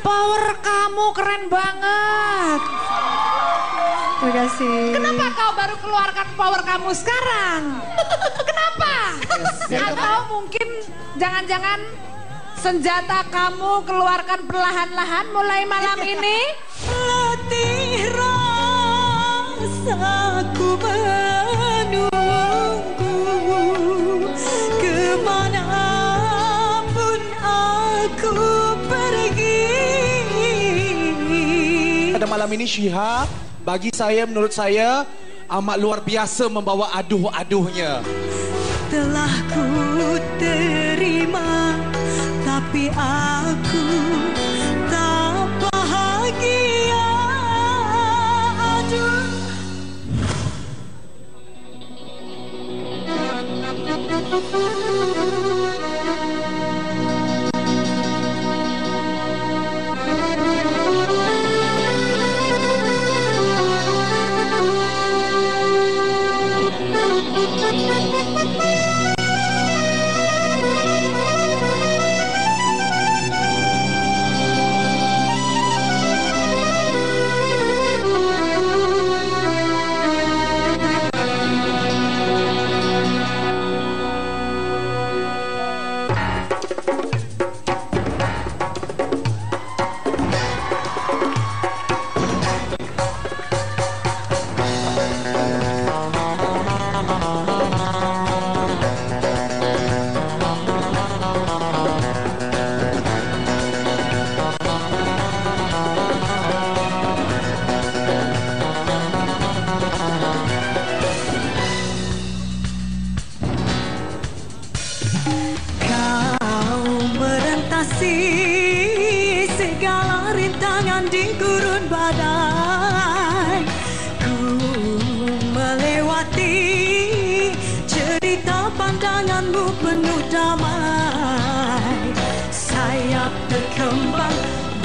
Power kamu keren banget. Terima kasih. Kenapa kau baru keluarkan power kamu sekarang? Kenapa? Atau mungkin jangan-jangan senjata kamu keluarkan perlahan-lahan mulai malam ini? Letih rasaku ber malam ini Syiha bagi saya menurut saya amat luar biasa membawa aduh-aduhnya. Telah ku terima Tapi aku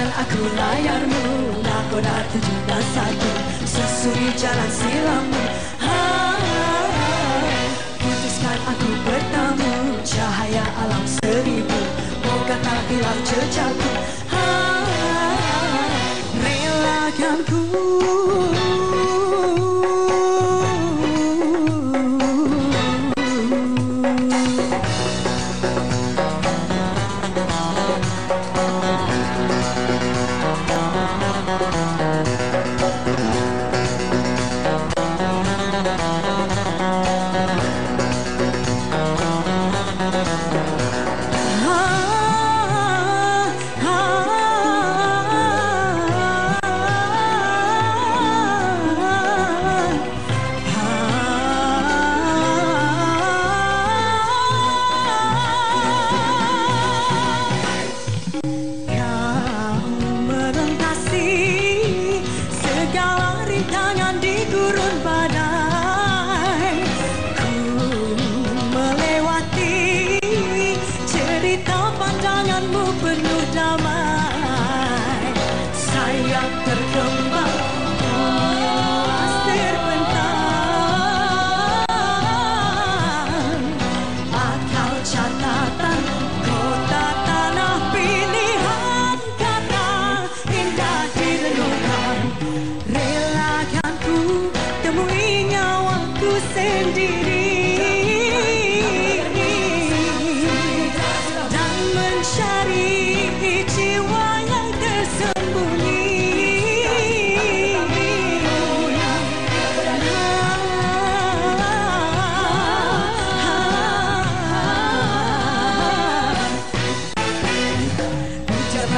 Pinjamkan aku layarmu Nakoda dan satu. Susuri jalan silammu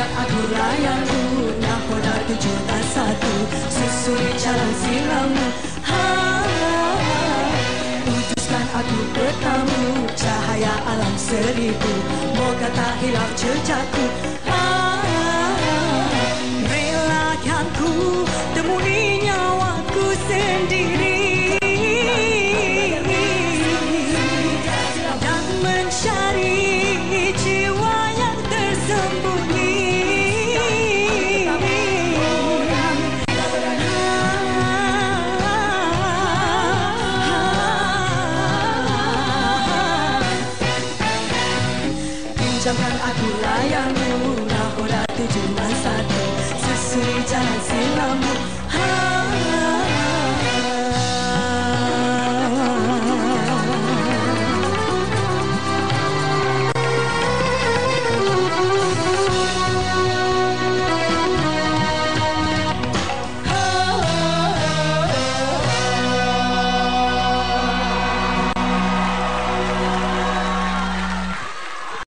Biar aku rayamu Nahoda tujuh dan satu Susuri jalan silamu ha, ha, ha. Putuskan aku bertamu Cahaya alam seribu Moga tak hilang jejakku ha, ha, ha. Relakan ku